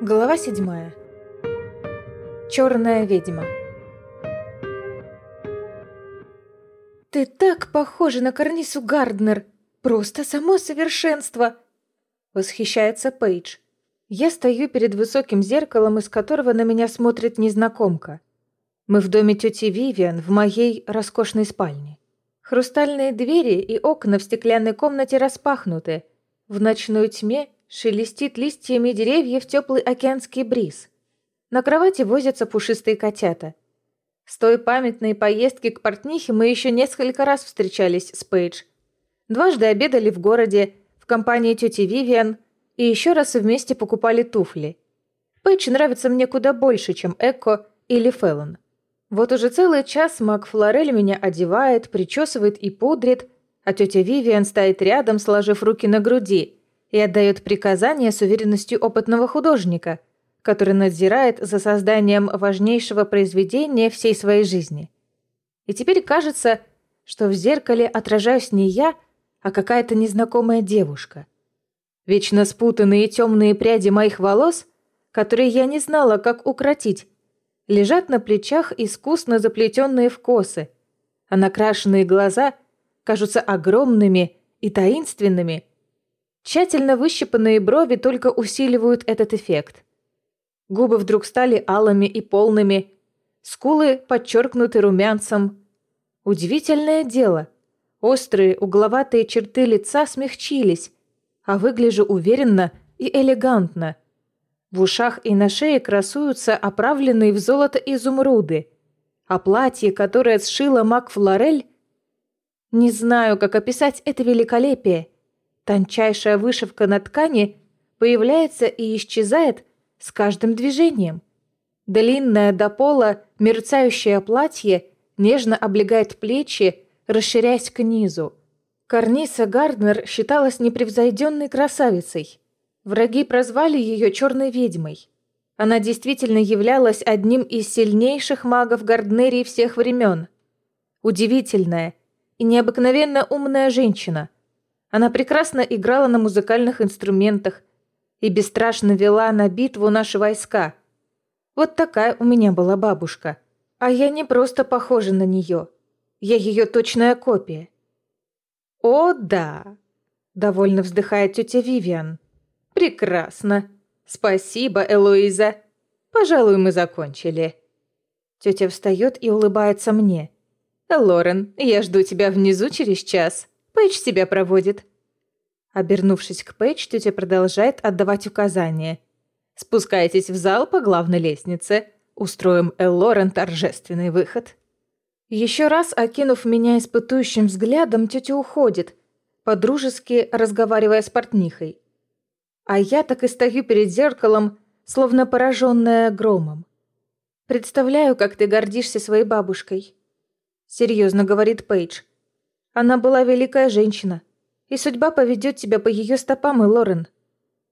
Глава седьмая. Черная ведьма. «Ты так похожа на Карнису Гарднер! Просто само совершенство!» Восхищается Пейдж. Я стою перед высоким зеркалом, из которого на меня смотрит незнакомка. Мы в доме тети Вивиан в моей роскошной спальне. Хрустальные двери и окна в стеклянной комнате распахнуты. В ночной тьме Шелестит листьями деревьев теплый океанский бриз. На кровати возятся пушистые котята. С той памятной поездки к портнихе мы еще несколько раз встречались с Пейдж. Дважды обедали в городе, в компании тети Вивиан, и еще раз вместе покупали туфли. Пейдж нравится мне куда больше, чем Эко или Феллон. Вот уже целый час Мак Флорель меня одевает, причесывает и пудрит, а тетя Вивиан стоит рядом, сложив руки на груди – и отдает приказания с уверенностью опытного художника, который надзирает за созданием важнейшего произведения всей своей жизни. И теперь кажется, что в зеркале отражаюсь не я, а какая-то незнакомая девушка. Вечно спутанные темные пряди моих волос, которые я не знала, как укротить, лежат на плечах искусно заплетенные в косы, а накрашенные глаза кажутся огромными и таинственными – Тщательно выщипанные брови только усиливают этот эффект. Губы вдруг стали алыми и полными, скулы подчеркнуты румянцем. Удивительное дело. Острые угловатые черты лица смягчились, а выгляжу уверенно и элегантно. В ушах и на шее красуются оправленные в золото изумруды, а платье, которое сшила Мак Флорель... Не знаю, как описать это великолепие — Тончайшая вышивка на ткани появляется и исчезает с каждым движением. Длинное до пола мерцающее платье нежно облегает плечи, расширяясь к низу. Карниса Гарднер считалась непревзойденной красавицей. Враги прозвали ее черной ведьмой. Она действительно являлась одним из сильнейших магов Гарднерии всех времен. Удивительная и необыкновенно умная женщина – она прекрасно играла на музыкальных инструментах и бесстрашно вела на битву наши войска. Вот такая у меня была бабушка. А я не просто похожа на нее. Я ее точная копия. «О, да!» – довольно вздыхает тетя Вивиан. «Прекрасно. Спасибо, Элоиза. Пожалуй, мы закончили». Тетя встает и улыбается мне. «Лорен, я жду тебя внизу через час». Пейдж тебя проводит». Обернувшись к Пейдж, тетя продолжает отдавать указания. «Спускайтесь в зал по главной лестнице. Устроим Эллорен торжественный выход». Еще раз, окинув меня испытующим взглядом, тетя уходит, подружески разговаривая с портнихой. А я так и стою перед зеркалом, словно пораженная громом. «Представляю, как ты гордишься своей бабушкой», — серьезно говорит Пейдж. Она была великая женщина, и судьба поведет тебя по ее стопам, и Лорен.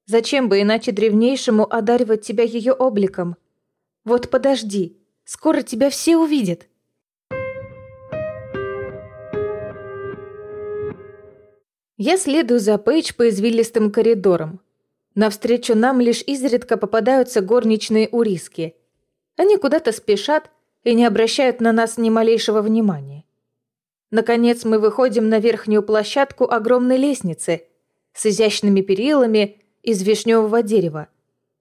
Зачем бы иначе древнейшему одаривать тебя ее обликом? Вот подожди, скоро тебя все увидят. Я следую за Пейдж по извилистым коридорам. Навстречу нам лишь изредка попадаются горничные уриски. Они куда-то спешат и не обращают на нас ни малейшего внимания. Наконец мы выходим на верхнюю площадку огромной лестницы с изящными перилами из вишневого дерева.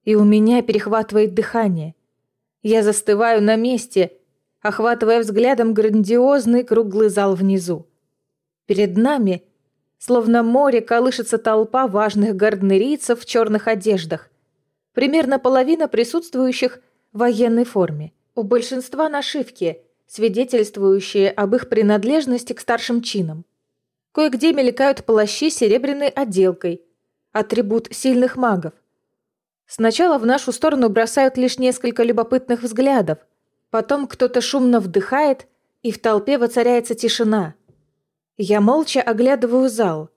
И у меня перехватывает дыхание. Я застываю на месте, охватывая взглядом грандиозный круглый зал внизу. Перед нами, словно море, колышется толпа важных гарднерийцев в черных одеждах. Примерно половина присутствующих в военной форме. У большинства нашивки – свидетельствующие об их принадлежности к старшим чинам. Кое-где мелькают плащи с серебряной отделкой, атрибут сильных магов. Сначала в нашу сторону бросают лишь несколько любопытных взглядов, потом кто-то шумно вдыхает, и в толпе воцаряется тишина. Я молча оглядываю зал,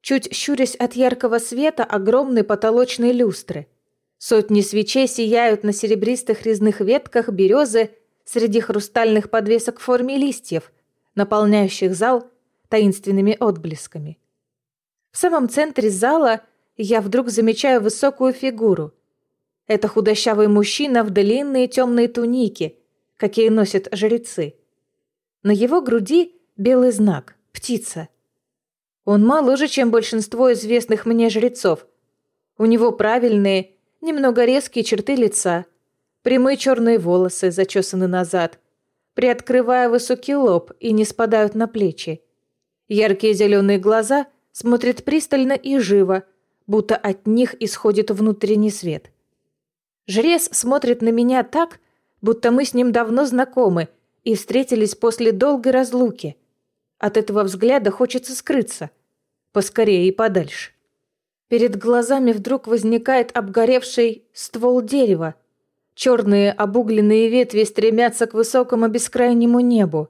чуть щурясь от яркого света огромной потолочной люстры. Сотни свечей сияют на серебристых резных ветках березы среди хрустальных подвесок в форме листьев, наполняющих зал таинственными отблесками. В самом центре зала я вдруг замечаю высокую фигуру. Это худощавый мужчина в длинные темные туники, какие носят жрецы. На его груди белый знак – птица. Он моложе, чем большинство известных мне жрецов. У него правильные, немного резкие черты лица, прямые черные волосы зачесаны назад, приоткрывая высокий лоб и не спадают на плечи. Яркие зеленые глаза смотрят пристально и живо, будто от них исходит внутренний свет. Жрец смотрит на меня так, будто мы с ним давно знакомы – и встретились после долгой разлуки. От этого взгляда хочется скрыться. Поскорее и подальше. Перед глазами вдруг возникает обгоревший ствол дерева. Черные обугленные ветви стремятся к высокому бескрайнему небу.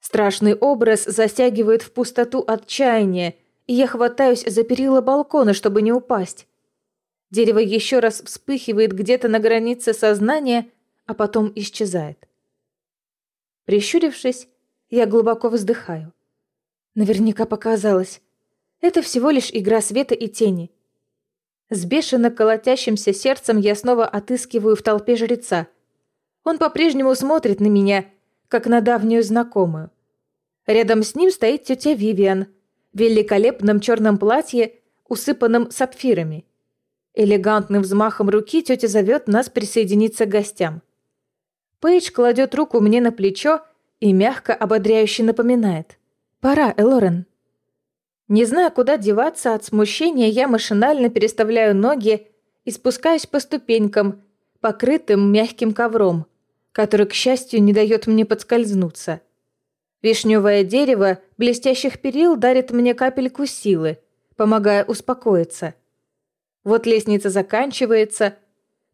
Страшный образ затягивает в пустоту отчаяния, и я хватаюсь за перила балкона, чтобы не упасть. Дерево еще раз вспыхивает где-то на границе сознания, а потом исчезает. Прищурившись, я глубоко вздыхаю. Наверняка показалось. Это всего лишь игра света и тени. С бешено колотящимся сердцем я снова отыскиваю в толпе жреца. Он по-прежнему смотрит на меня, как на давнюю знакомую. Рядом с ним стоит тетя Вивиан в великолепном черном платье, усыпанном сапфирами. Элегантным взмахом руки тетя зовет нас присоединиться к гостям. Пейдж кладет руку мне на плечо и мягко ободряюще напоминает. «Пора, Элорен». Не зная, куда деваться от смущения, я машинально переставляю ноги и спускаюсь по ступенькам, покрытым мягким ковром, который, к счастью, не дает мне подскользнуться. Вишневое дерево блестящих перил дарит мне капельку силы, помогая успокоиться. Вот лестница заканчивается,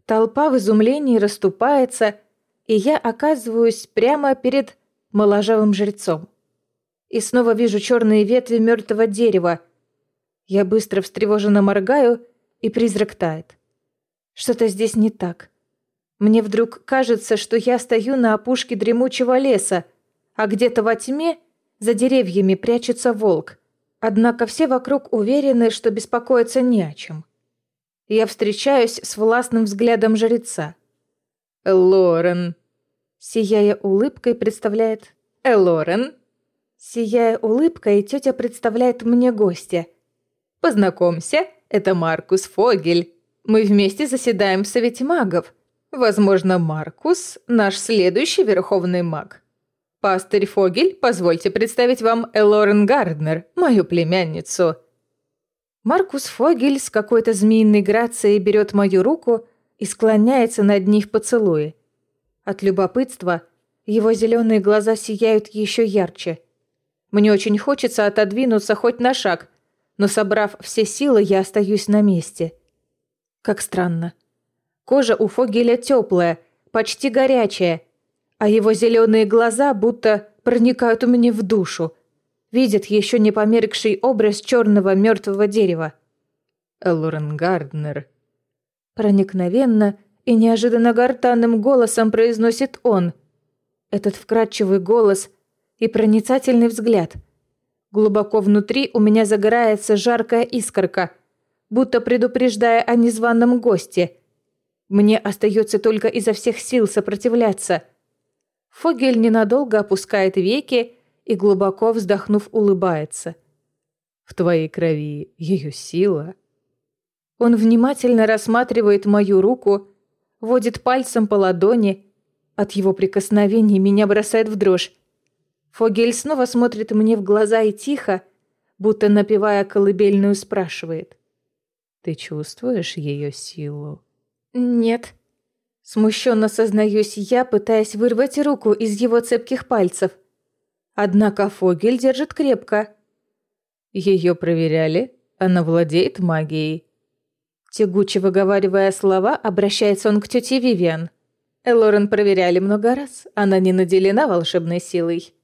толпа в изумлении расступается — и я оказываюсь прямо перед моложавым жрецом. И снова вижу черные ветви мертвого дерева. Я быстро встревоженно моргаю, и призрак тает. Что-то здесь не так. Мне вдруг кажется, что я стою на опушке дремучего леса, а где-то во тьме за деревьями прячется волк. Однако все вокруг уверены, что беспокоиться не о чем. Я встречаюсь с властным взглядом жреца. «Лорен», сияя улыбкой, представляет «Элорен». Сияя улыбкой, тетя представляет мне гостя. «Познакомься, это Маркус Фогель. Мы вместе заседаем в Совете магов. Возможно, Маркус – наш следующий верховный маг. Пастырь Фогель, позвольте представить вам Элорен Гарднер, мою племянницу». Маркус Фогель с какой-то змеиной грацией берет мою руку и склоняется над ней в поцелуе. От любопытства его зеленые глаза сияют еще ярче. Мне очень хочется отодвинуться хоть на шаг, но, собрав все силы, я остаюсь на месте. Как странно. Кожа у Фогеля теплая, почти горячая, а его зеленые глаза будто проникают у меня в душу, видят еще не померкший образ черного мертвого дерева. Элорен Гарднер Проникновенно и неожиданно гортанным голосом произносит он. Этот вкрадчивый голос и проницательный взгляд. Глубоко внутри у меня загорается жаркая искорка, будто предупреждая о незваном госте. Мне остается только изо всех сил сопротивляться. Фогель ненадолго опускает веки и, глубоко вздохнув, улыбается. «В твоей крови ее сила», он внимательно рассматривает мою руку, водит пальцем по ладони. От его прикосновений меня бросает в дрожь. Фогель снова смотрит мне в глаза и тихо, будто напевая колыбельную, спрашивает. «Ты чувствуешь ее силу?» «Нет». Смущенно сознаюсь я, пытаясь вырвать руку из его цепких пальцев. Однако Фогель держит крепко. Ее проверяли? Она владеет магией. Тягуче выговаривая слова, обращается он к тете Вивиан. Элорен проверяли много раз. Она не наделена волшебной силой.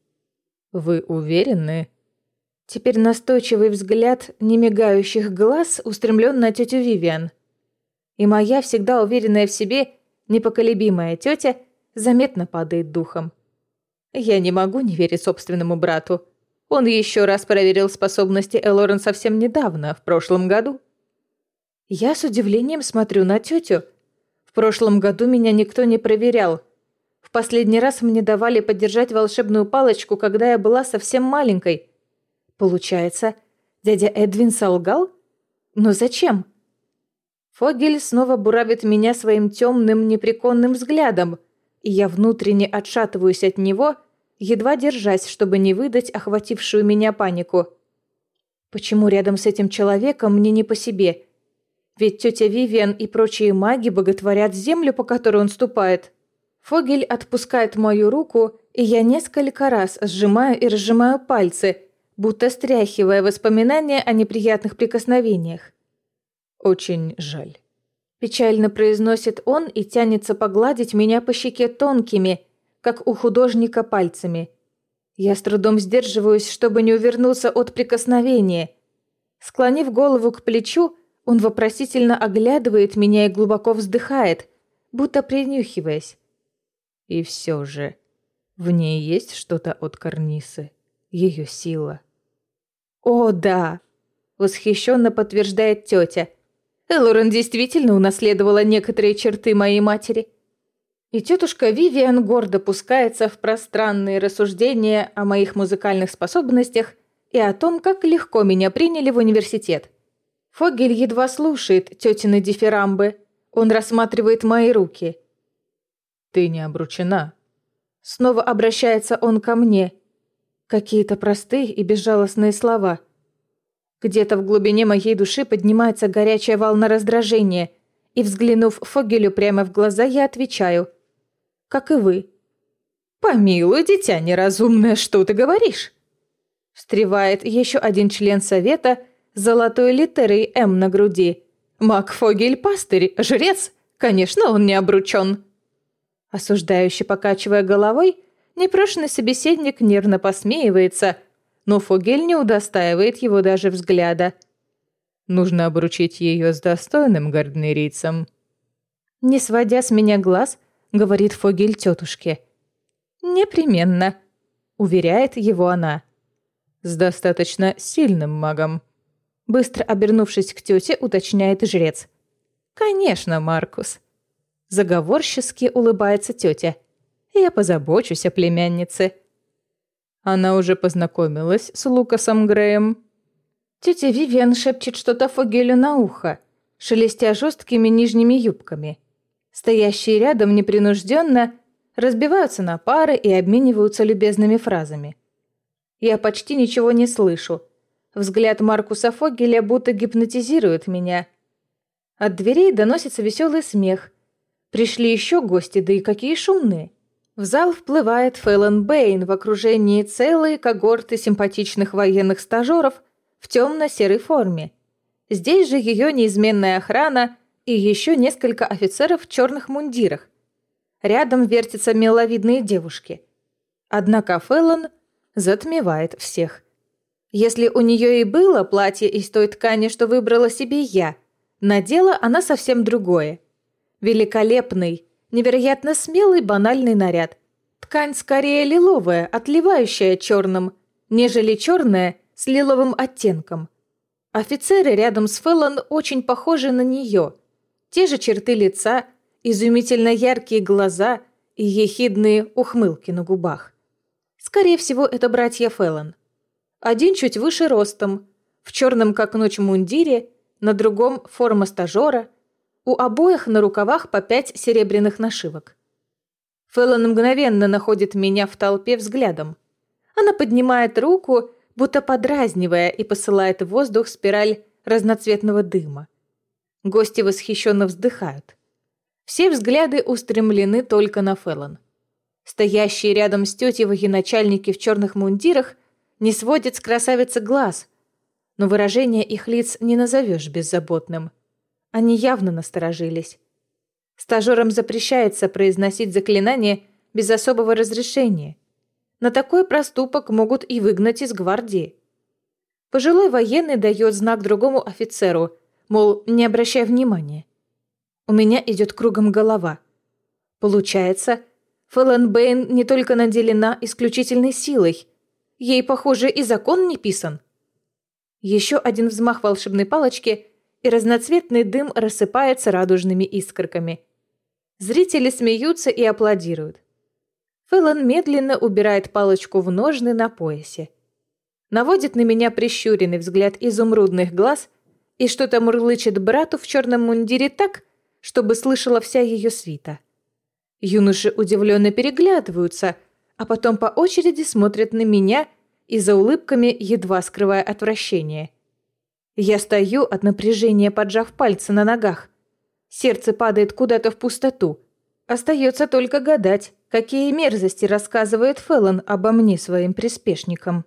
«Вы уверены?» Теперь настойчивый взгляд немигающих глаз устремлен на тетю Вивиан. И моя всегда уверенная в себе, непоколебимая тетя заметно падает духом. Я не могу не верить собственному брату. Он еще раз проверил способности Элорен совсем недавно, в прошлом году. Я с удивлением смотрю на тетю. прошлом году меня никто не проверял. В последний раз мне давали подержать волшебную палочку, когда я была совсем маленькой. Получается, дядя Эдвин солгал? Но зачем? Фогель снова буравит меня своим темным, непреконным взглядом, и я внутренне отшатываюсь от него, едва держась, чтобы не выдать охватившую меня панику. Почему рядом с этим человеком мне не по себе? Ведь тетя Вивиан и прочие маги боготворят землю, по которой он ступает. Фогель отпускает мою руку, и я несколько раз сжимаю и разжимаю пальцы, будто стряхивая воспоминания о неприятных прикосновениях. «Очень жаль». Печально произносит он и тянется погладить меня по щеке тонкими, как у художника, пальцами. Я с трудом сдерживаюсь, чтобы не увернуться от прикосновения. Склонив голову к плечу, он вопросительно оглядывает меня и глубоко вздыхает, будто принюхиваясь. И все же, в ней есть что-то от Карнисы, ее сила. «О, да!» — восхищенно подтверждает тетя. Элорен действительно унаследовала некоторые черты моей матери. И тетушка Вивиан гордо пускается в пространные рассуждения о моих музыкальных способностях и о том, как легко меня приняли в университет. Фогель едва слушает тетины дифирамбы. Он рассматривает мои руки. «Ты не обручена». Снова обращается он ко мне. Какие-то простые и безжалостные слова. Где-то в глубине моей души поднимается горячая волна раздражения, и, взглянув Фогелю прямо в глаза, я отвечаю – как и вы. «Помилуй, дитя неразумное, что ты говоришь?» Встревает еще один член совета золотой литерой «М» на груди. «Макфогель пастырь, жрец, конечно, он не обручен». Осуждающий, покачивая головой, непрошенный собеседник нервно посмеивается, но Фогель не удостаивает его даже взгляда. Нужно обручить ее с достойным гарднерийцем. Не сводя с меня глаз, — говорит Фогель тетушке. «Непременно», — уверяет его она. «С достаточно сильным магом». Быстро обернувшись к тете, уточняет жрец. «Конечно, Маркус». Заговорчески улыбается тетя. «Я позабочусь о племяннице». Она уже познакомилась с Лукасом Греем. Тетя Вивиан шепчет что-то Фогелю на ухо, шелестя жесткими нижними юбками. Стоящие рядом непринужденно разбиваются на пары и обмениваются любезными фразами. Я почти ничего не слышу. Взгляд Маркуса Фогеля будто гипнотизирует меня. От дверей доносится веселый смех. Пришли еще гости, да и какие шумные. В зал вплывает Фэллон Бэйн в окружении целой когорты симпатичных военных стажеров в темно-серой форме. Здесь же ее неизменная охрана и еще несколько офицеров в черных мундирах. Рядом вертятся миловидные девушки. Однако Феллон затмевает всех. Если у нее и было платье из той ткани, что выбрала себе я, надела она совсем другое. Великолепный, невероятно смелый банальный наряд. Ткань скорее лиловая, отливающая черным, нежели черная с лиловым оттенком. Офицеры рядом с Феллон очень похожи на нее – те же черты лица, изумительно яркие глаза и ехидные ухмылки на губах. Скорее всего, это братья Феллон. Один чуть выше ростом, в черном как ночь мундире, на другом форма стажера, у обоих на рукавах по пять серебряных нашивок. Феллон мгновенно находит меня в толпе взглядом. Она поднимает руку, будто подразнивая, и посылает в воздух спираль разноцветного дыма. Гости восхищенно вздыхают. Все взгляды устремлены только на Феллон. Стоящие рядом с тетей военачальники в черных мундирах не сводят с красавицы глаз, но выражение их лиц не назовешь беззаботным. Они явно насторожились. Стажерам запрещается произносить заклинание без особого разрешения. На такой проступок могут и выгнать из гвардии. Пожилой военный дает знак другому офицеру – Мол, не обращай внимания. У меня идет кругом голова. Получается, Фэллон Бэйн не только наделена исключительной силой. Ей, похоже, и закон не писан. Еще один взмах волшебной палочки, и разноцветный дым рассыпается радужными искорками. Зрители смеются и аплодируют. Фэллон медленно убирает палочку в ножны на поясе. Наводит на меня прищуренный взгляд изумрудных глаз и что-то мурлычет брату в черном мундире так, чтобы слышала вся ее свита. Юноши удивленно переглядываются, а потом по очереди смотрят на меня и за улыбками едва скрывая отвращение. Я стою от напряжения, поджав пальцы на ногах. Сердце падает куда-то в пустоту. Остается только гадать, какие мерзости рассказывает Феллон обо мне своим приспешникам.